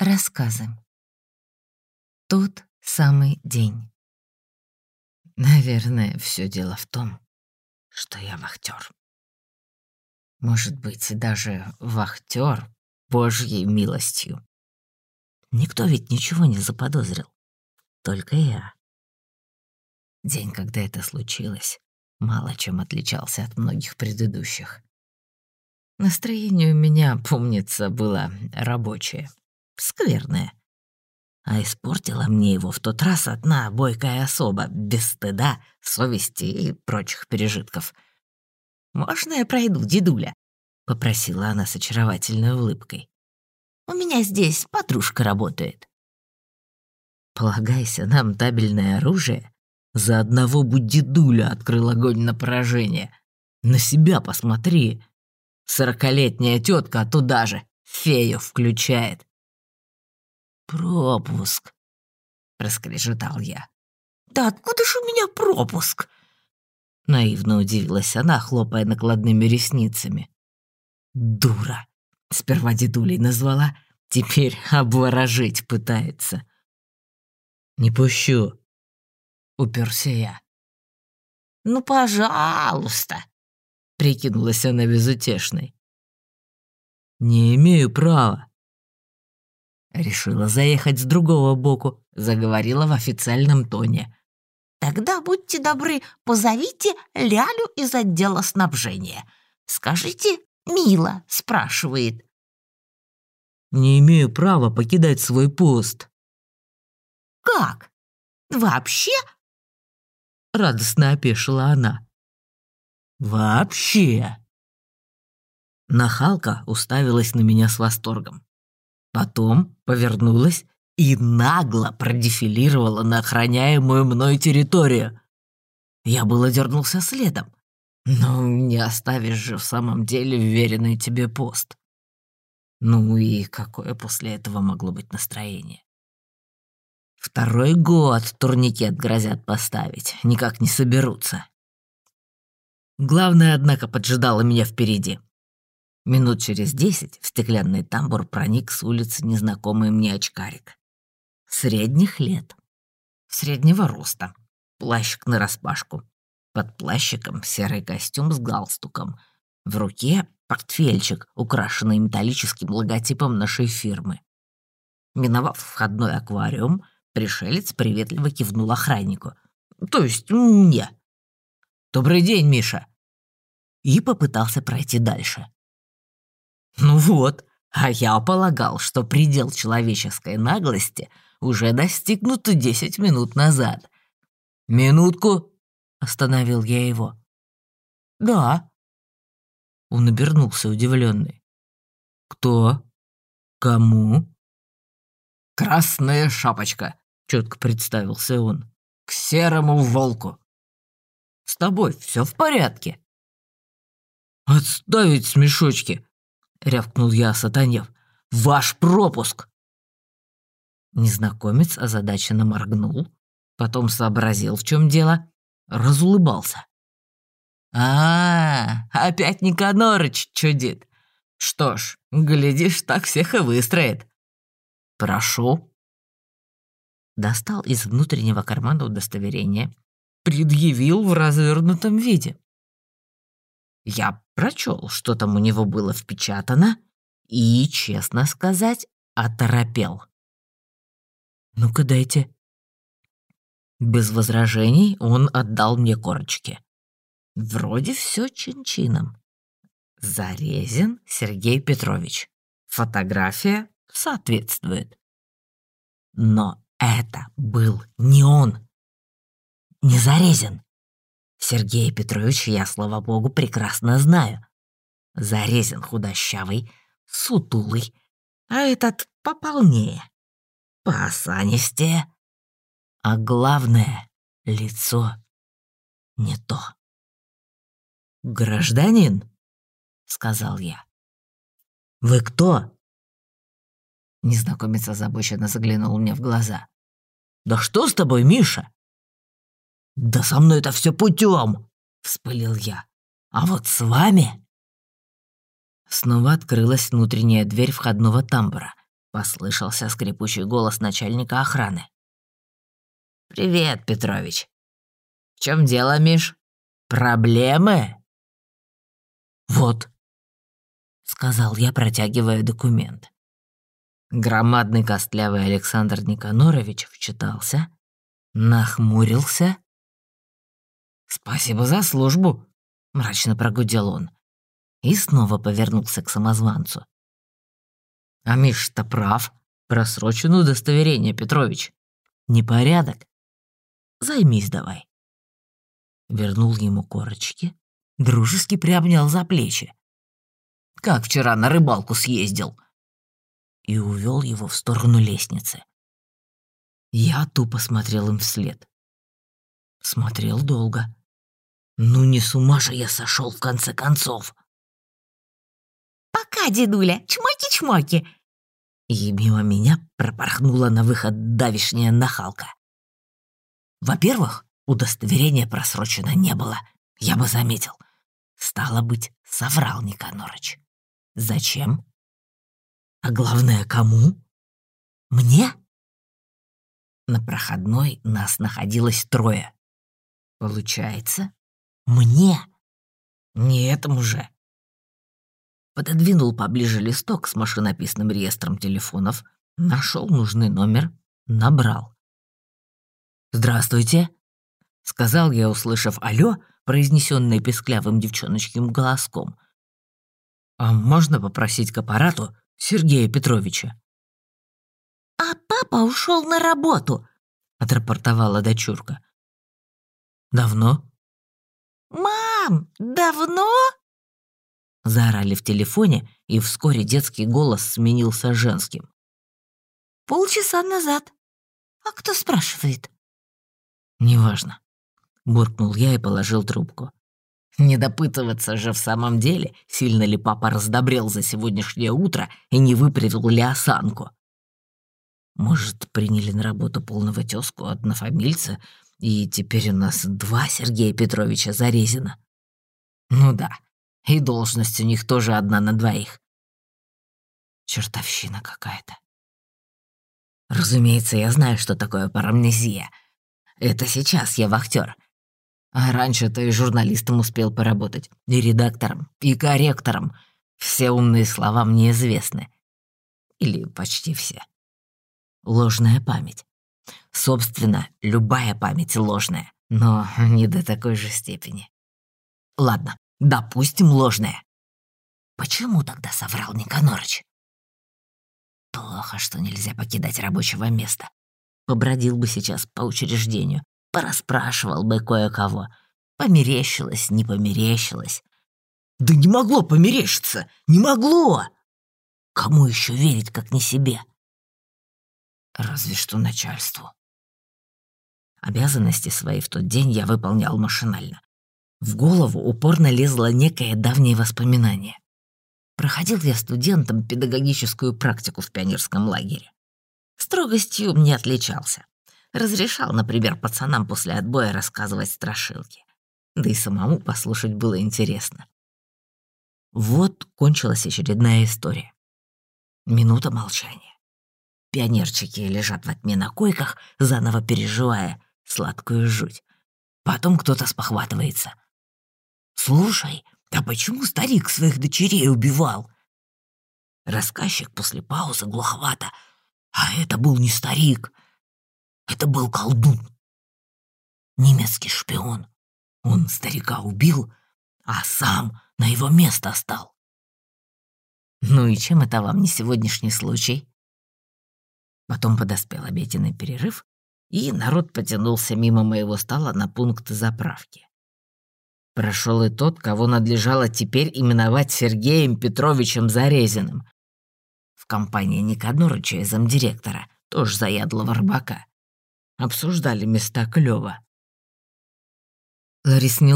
Рассказы. Тот самый день. Наверное, все дело в том, что я вахтер. Может быть, даже вахтер Божьей милостью. Никто ведь ничего не заподозрил. Только я. День, когда это случилось, мало чем отличался от многих предыдущих. Настроение у меня, помнится, было рабочее, скверное. А испортила мне его в тот раз одна бойкая особа, без стыда, совести и прочих пережитков. «Можно я пройду, дедуля?» — попросила она с очаровательной улыбкой. «У меня здесь подружка работает». Полагайся нам табельное оружие, за одного будь дедуля открыл огонь на поражение. На себя посмотри. Сорокалетняя тетка туда же, фею включает. «Пропуск», — проскрежетал я. «Да откуда же у меня пропуск?» Наивно удивилась она, хлопая накладными ресницами. «Дура!» — сперва дедулей назвала, теперь обворожить пытается. «Не пущу», — уперся я. «Ну, пожалуйста», прикинулась она безутешной. «Не имею права». Решила заехать с другого боку, заговорила в официальном тоне. «Тогда будьте добры, позовите Лялю из отдела снабжения. Скажите, Мила спрашивает». «Не имею права покидать свой пост». «Как? Вообще?» Радостно опешила она. Вообще. Нахалка уставилась на меня с восторгом. Потом повернулась и нагло продефилировала на охраняемую мной территорию. Я было дернулся следом. Но не оставишь же в самом деле уверенный тебе пост. Ну и какое после этого могло быть настроение? Второй год турникет грозят поставить, никак не соберутся. Главное, однако, поджидало меня впереди. Минут через десять в стеклянный тамбур проник с улицы незнакомый мне очкарик. Средних лет. Среднего роста. Плащик нараспашку. Под плащиком серый костюм с галстуком. В руке портфельчик, украшенный металлическим логотипом нашей фирмы. Миновав входной аквариум, пришелец приветливо кивнул охраннику. То есть мне. «Добрый день, Миша!» и попытался пройти дальше. Ну вот, а я полагал, что предел человеческой наглости уже достигнут десять минут назад. «Минутку!» — остановил я его. «Да». Он обернулся удивленный. «Кто? Кому?» «Красная шапочка», — четко представился он. «К серому волку». «С тобой все в порядке?» «Отставить смешочки!» — рявкнул я, сатанев. «Ваш пропуск!» Незнакомец озадаченно моргнул, потом сообразил, в чем дело, разулыбался. «А, опять Никанорыч чудит. Что ж, глядишь, так всех и выстроит. Прошу». Достал из внутреннего кармана удостоверение, предъявил в развернутом виде. Я прочел, что там у него было впечатано, и, честно сказать, оторопел. «Ну-ка дайте». Без возражений он отдал мне корочки. Вроде все чин-чином. Зарезин Сергей Петрович. Фотография соответствует. Но это был не он. Не Зарезин. Сергея Петровича я, слава богу, прекрасно знаю. Зарезен худощавый, сутулый, а этот пополнее, поосанистее. А главное — лицо не то. «Гражданин?» — сказал я. «Вы кто?» Незнакомец озабоченно заглянул мне в глаза. «Да что с тобой, Миша?» «Да со мной это все путем!» — вспылил я. «А вот с вами...» Снова открылась внутренняя дверь входного тамбура. — послышался скрипучий голос начальника охраны. «Привет, Петрович. В чем дело, Миш? Проблемы?» «Вот», — сказал я, протягивая документ. Громадный костлявый Александр Никанорович вчитался, нахмурился. «Спасибо за службу», — мрачно прогудел он. И снова повернулся к самозванцу. «А Миш-то прав. Просрочено удостоверение, Петрович. Непорядок. Займись давай». Вернул ему корочки, дружески приобнял за плечи. «Как вчера на рыбалку съездил?» и увел его в сторону лестницы. Я тупо смотрел им вслед. Смотрел долго. Ну не с ума же я сошел в конце концов. «Пока, дедуля, чмоки-чмоки!» И мимо меня пропорхнула на выход давишняя нахалка. Во-первых, удостоверения просрочено не было, я бы заметил. Стало быть, соврал Никанорыч. Зачем? А главное, кому? Мне? На проходной нас находилось трое. Получается, мне? Не этому же. Пододвинул поближе листок с машинописным реестром телефонов, нашел нужный номер, набрал. «Здравствуйте», — сказал я, услышав «Алло», произнесенное песклявым девчоночким голоском. «А можно попросить к аппарату Сергея Петровича. «А папа ушел на работу», — отрапортовала дочурка. «Давно?» «Мам, давно?» Заорали в телефоне, и вскоре детский голос сменился женским. «Полчаса назад. А кто спрашивает?» «Неважно», — буркнул я и положил трубку. Не допытываться же в самом деле, сильно ли папа раздобрел за сегодняшнее утро и не выпрятал ли осанку. Может, приняли на работу полного тезку однофамильца, и теперь у нас два Сергея Петровича Зарезина? Ну да, и должность у них тоже одна на двоих. Чертовщина какая-то. Разумеется, я знаю, что такое парамнезия. Это сейчас я вахтер, а раньше-то и журналистом успел поработать, и редактором, и корректором. Все умные слова мне известны. Или почти все. Ложная память. Собственно, любая память ложная, но не до такой же степени. Ладно, допустим, ложная. Почему тогда соврал Никанорыч? Плохо, что нельзя покидать рабочего места. Побродил бы сейчас по учреждению, Пораспрашивал бы кое-кого. Померещилось, не померещилось. Да не могло померещиться! Не могло! Кому еще верить, как не себе? Разве что начальству. Обязанности свои в тот день я выполнял машинально. В голову упорно лезло некое давнее воспоминание. Проходил я студентом педагогическую практику в пионерском лагере. Строгостью не отличался. Разрешал, например, пацанам после отбоя рассказывать страшилки. Да и самому послушать было интересно. Вот кончилась очередная история. Минута молчания. Пионерчики лежат во тьме на койках, заново переживая сладкую жуть. Потом кто-то спохватывается. «Слушай, а почему старик своих дочерей убивал?» Рассказчик после паузы глуховато. «А это был не старик, это был колдун. Немецкий шпион. Он старика убил, а сам на его место стал. Ну и чем это вам не сегодняшний случай? Потом подоспел обеденный перерыв, и народ потянулся мимо моего стола на пункт заправки. Прошел и тот, кого надлежало теперь именовать Сергеем Петровичем Зарезиным. В компании Никанорыча и замдиректора, тоже заядлого рыбака обсуждали места клёва. Ларис не.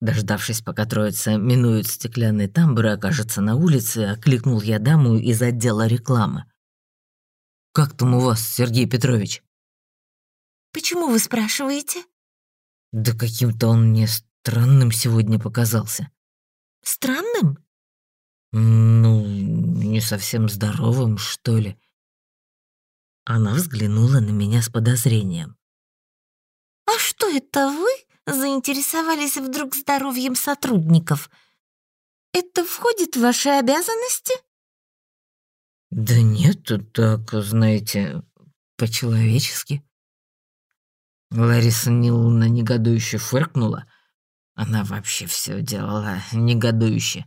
Дождавшись, пока троица минует стеклянный тамбур и окажется на улице, окликнул я даму из отдела рекламы. «Как там у вас, Сергей Петрович?» «Почему вы спрашиваете?» «Да каким-то он мне странным сегодня показался». «Странным?» «Ну, не совсем здоровым, что ли?» Она взглянула на меня с подозрением. «А что это вы заинтересовались вдруг здоровьем сотрудников? Это входит в ваши обязанности?» «Да нет, так, знаете, по-человечески». Лариса Ниловна негодующе фыркнула. Она вообще все делала негодующе.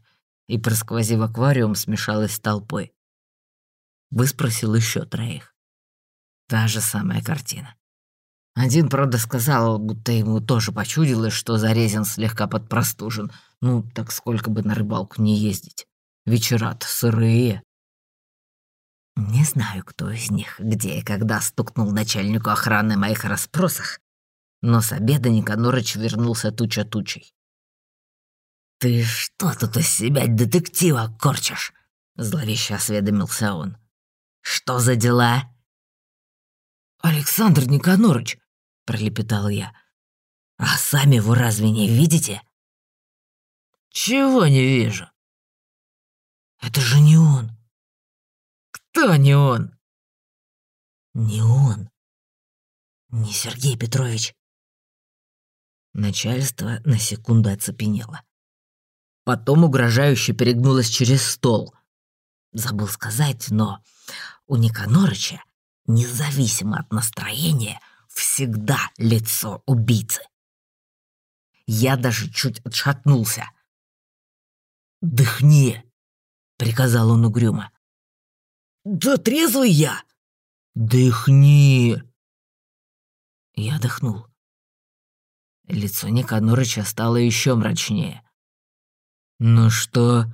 И, просквозив аквариум, смешалась с толпой. Выспросил еще троих. Та же самая картина. Один, правда, сказал, будто ему тоже почудилось, что Зарезин слегка подпростужен. Ну, так сколько бы на рыбалку не ездить. Вечера-то сырые. Не знаю, кто из них, где и когда стукнул начальнику охраны моих расспросах, но с обеда Никанорыч вернулся туча тучей. «Ты что тут из себя детектива корчишь?» — зловеще осведомился он. «Что за дела?» «Александр Никанорыч!» — пролепетал я. «А сами вы разве не видите?» «Чего не вижу?» «Это же не он!» Кто не он?» «Не он. Не Сергей Петрович». Начальство на секунду оцепенело. Потом угрожающе перегнулось через стол. Забыл сказать, но у Никанорыча, независимо от настроения, всегда лицо убийцы. Я даже чуть отшатнулся. «Дыхни!» — приказал он угрюмо. «Да трезвый я!» «Дыхни!» Я дыхнул. Лицо Никанорыча стало еще мрачнее. «Ну что,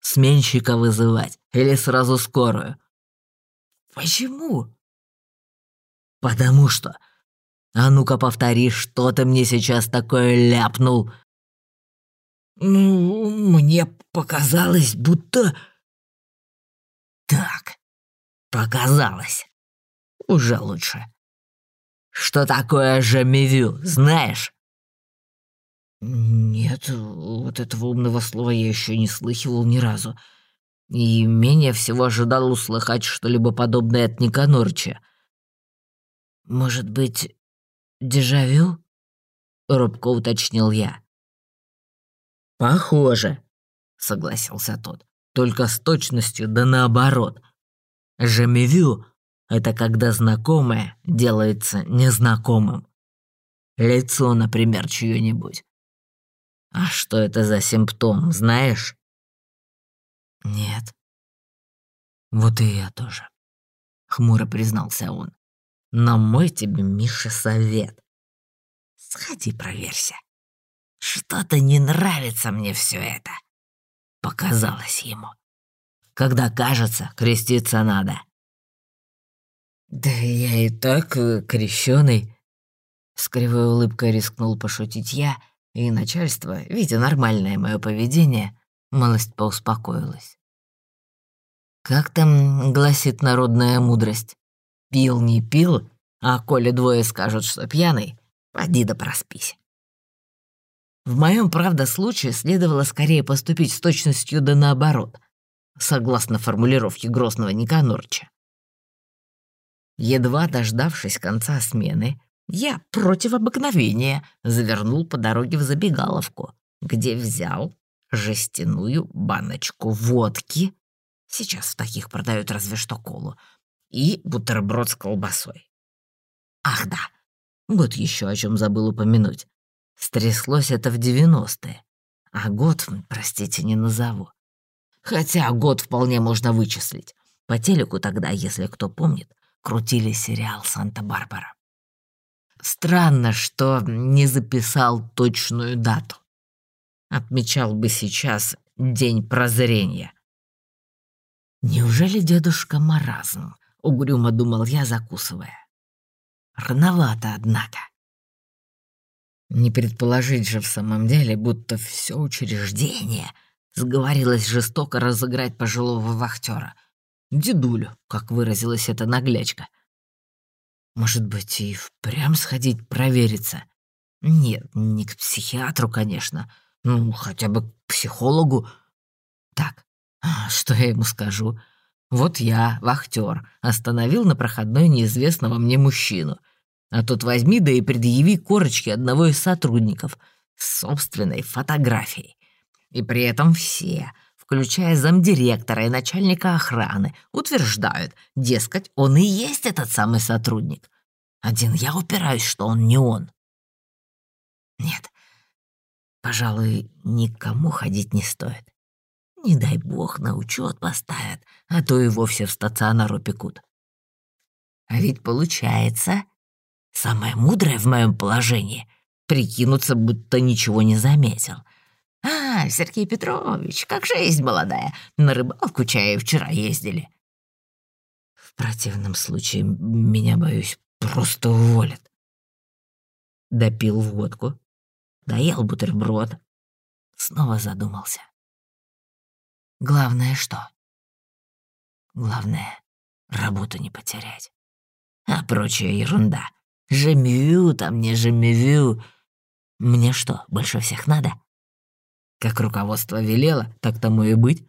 сменщика вызывать или сразу скорую?» «Почему?» «Потому что... А ну-ка повтори, что ты мне сейчас такое ляпнул?» «Ну, мне показалось, будто...» «Так, Показалось. Уже лучше. Что такое жамевю, знаешь? Нет, вот этого умного слова я еще не слыхивал ни разу. И менее всего ожидал услыхать что-либо подобное от Никанорча. Может быть, дежавю? Робко уточнил я. Похоже, согласился тот. Только с точностью да наоборот — Жемевю — это когда знакомое делается незнакомым. Лицо, например, чье-нибудь. А что это за симптом, знаешь? Нет. Вот и я тоже. Хмуро признался он. Но мой тебе, Миша, совет. Сходи проверься. Что-то не нравится мне все это. Показалось ему когда кажется, креститься надо. Да я и так э, крещеный. С кривой улыбкой рискнул пошутить я, и начальство, видя нормальное мое поведение, малость поуспокоилось. Как там гласит народная мудрость? Пил не пил, а коли двое скажут, что пьяный, поди да проспись. В моем, правда, случае следовало скорее поступить с точностью да наоборот согласно формулировке Грозного Никанорча. Едва дождавшись конца смены, я против обыкновения завернул по дороге в забегаловку, где взял жестяную баночку водки, сейчас в таких продают разве что колу, и бутерброд с колбасой. Ах да, вот еще о чем забыл упомянуть. Стряслось это в девяностые, а год, простите, не назову. Хотя год вполне можно вычислить. По телеку тогда, если кто помнит, крутили сериал «Санта-Барбара». Странно, что не записал точную дату. Отмечал бы сейчас День прозрения. Неужели дедушка маразм? Угрюмо думал я, закусывая. Рановато, однако. Не предположить же в самом деле, будто все учреждение — Сговорилась жестоко разыграть пожилого вахтера. Дедулю, как выразилась эта наглячка. Может быть, и впрямь сходить провериться? Нет, не к психиатру, конечно. Ну, хотя бы к психологу. Так, Что я ему скажу? Вот я, вахтер, остановил на проходной неизвестного мне мужчину. А тут возьми да и предъяви корочки одного из сотрудников с собственной фотографией. И при этом все, включая замдиректора и начальника охраны, утверждают, дескать, он и есть этот самый сотрудник. Один я упираюсь, что он не он. Нет, пожалуй, никому ходить не стоит. Не дай бог на учет поставят, а то и вовсе в стационар упекут. А ведь получается, самое мудрое в моем положении — прикинуться, будто ничего не заметил. «А, Сергей Петрович, как жизнь молодая, на рыбалку чая вчера ездили». В противном случае меня, боюсь, просто уволят. Допил водку, доел бутерброд, снова задумался. Главное что? Главное, работу не потерять. А прочая ерунда. Жемивю там, не жемивю. Мне что, больше всех надо? Как руководство велело, так тому и быть.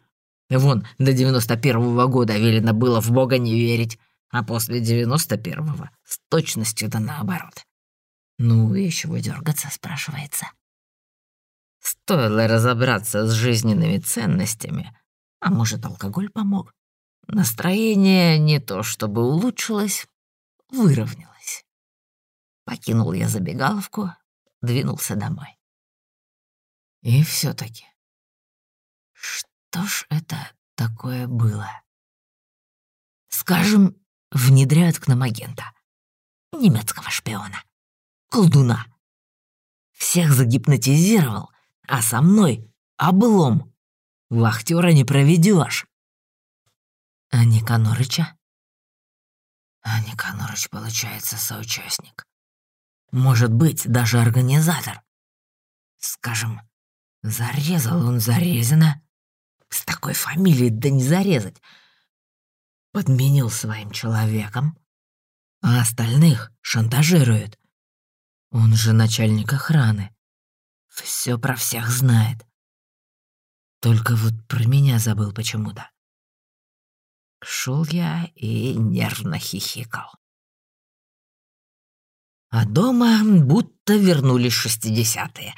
Вон, до девяносто первого года велено было в Бога не верить, а после девяносто первого с точностью да наоборот. Ну и чего дергаться, спрашивается. Стоило разобраться с жизненными ценностями, а может, алкоголь помог? Настроение не то чтобы улучшилось, выровнялось. Покинул я забегаловку, двинулся домой. И все таки что ж это такое было? Скажем, внедряют к нам агента. Немецкого шпиона. Колдуна. Всех загипнотизировал, а со мной облом. Вахтера не проведешь. А Никанорыча? А Никанорыч, получается, соучастник. Может быть, даже организатор. Скажем, зарезал он зарезано. С такой фамилией да не зарезать. Подменил своим человеком. А остальных шантажирует. Он же начальник охраны. Все про всех знает. Только вот про меня забыл почему-то. Шел я и нервно хихикал. А дома будто вернулись шестидесятые,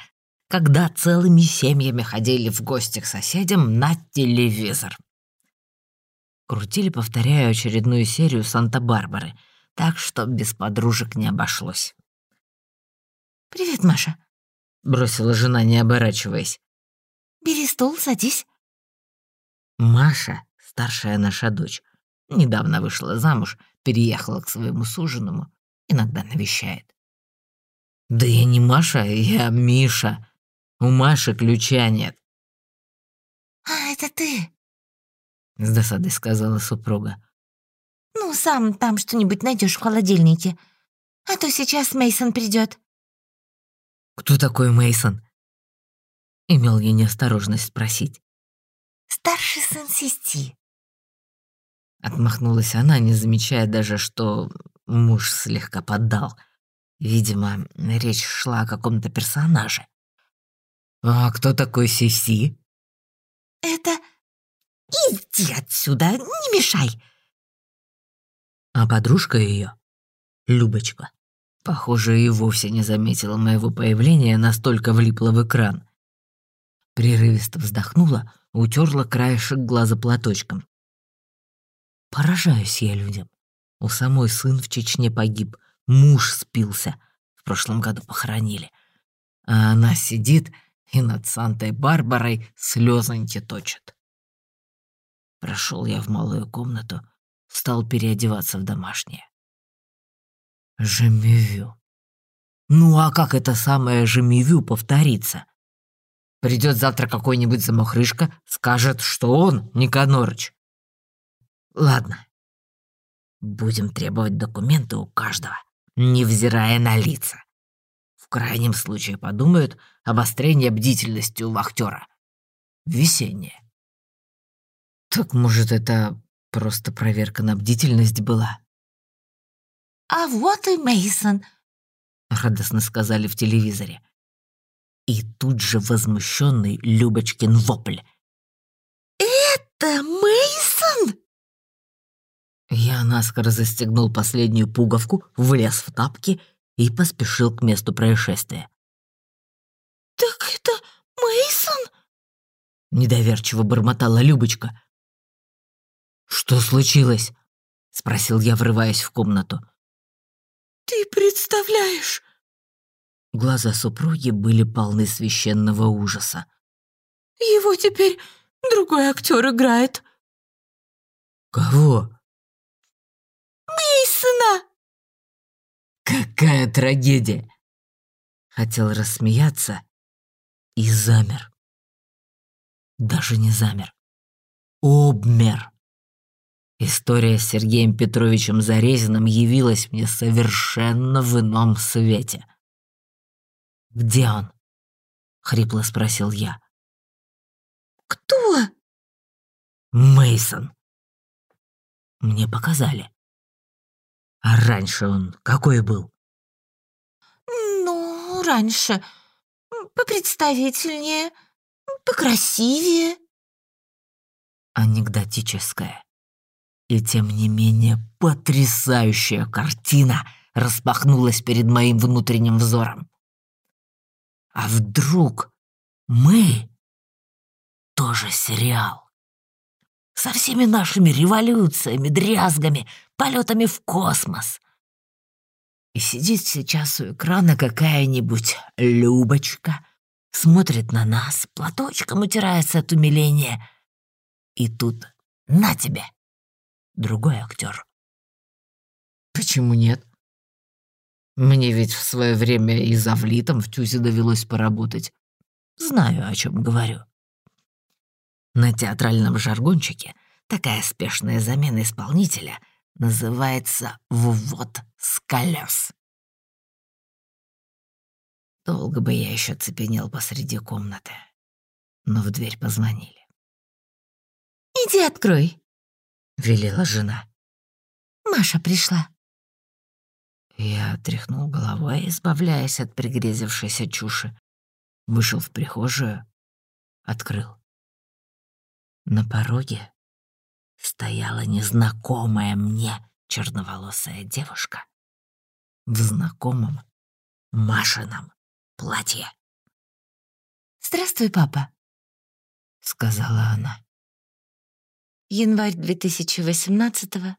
когда целыми семьями ходили в гости к соседям на телевизор. Крутили, повторяю, очередную серию «Санта-Барбары», так что без подружек не обошлось. «Привет, Маша», — бросила жена, не оборачиваясь. Бери стул, садись». Маша, старшая наша дочь, недавно вышла замуж, переехала к своему суженому, иногда навещает. «Да я не Маша, я Миша. У Маши ключа нет». «А, это ты?» — с досадой сказала супруга. «Ну, сам там что-нибудь найдешь в холодильнике, а то сейчас Мейсон придет. «Кто такой Мейсон? Имел я неосторожность спросить. «Старший сын Систи». Отмахнулась она, не замечая даже, что муж слегка поддал. Видимо, речь шла о каком-то персонаже. «А кто такой Сиси?» «Это... Иди отсюда, не мешай!» А подружка ее, Любочка, похоже, и вовсе не заметила моего появления, настолько влипла в экран. Прерывисто вздохнула, утерла краешек глаза платочком. Поражаюсь я людям. У самой сын в Чечне погиб, муж спился, в прошлом году похоронили. А она сидит и над Сантой-Барбарой слезоньки точит. Прошел я в малую комнату, стал переодеваться в домашнее. Жемивю. Ну а как это самое Жемивю повторится? Придет завтра какой-нибудь замухрышка, скажет, что он Никанорыч. Ладно. Будем требовать документы у каждого, невзирая на лица. В крайнем случае подумают обострение бдительности у вахтера. Весеннее. Так, может, это просто проверка на бдительность была? «А вот и Мейсон, радостно сказали в телевизоре. И тут же возмущенный Любочкин вопль. Это Мейсон? Я наскоро застегнул последнюю пуговку, влез в тапки и поспешил к месту происшествия. Так это Мейсон? Недоверчиво бормотала Любочка. «Что случилось?» — спросил я, врываясь в комнату. Ты представляешь? Глаза супруги были полны священного ужаса. Его теперь другой актер играет. Кого? Мейсона. Какая трагедия! Хотел рассмеяться и замер. Даже не замер. Обмер. История с Сергеем Петровичем Зарезиным явилась мне совершенно в ином свете. «Где он?» — хрипло спросил я. «Кто?» Мейсон. Мне показали. А раньше он какой был? «Ну, раньше. Попредставительнее, покрасивее». Анекдотическая. И тем не менее потрясающая картина распахнулась перед моим внутренним взором. А вдруг мы тоже сериал? Со всеми нашими революциями, дрязгами, полетами в космос. И сидит сейчас у экрана какая-нибудь Любочка, смотрит на нас, платочком утирается от умиления. И тут на тебе! другой актер. Почему нет? Мне ведь в свое время и за влитом в Тюзе довелось поработать. Знаю, о чем говорю. На театральном жаргончике такая спешная замена исполнителя называется «ввод с колес». Долго бы я еще цепенел посреди комнаты, но в дверь позвонили. «Иди открой», велела жена. «Маша пришла». Я тряхнул головой, избавляясь от пригрезившейся чуши. Вышел в прихожую, открыл. На пороге стояла незнакомая мне черноволосая девушка в знакомом Машином платье. «Здравствуй, папа», — сказала она. Январь 2018-го.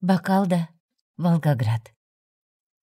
Бакалда, Волгоград.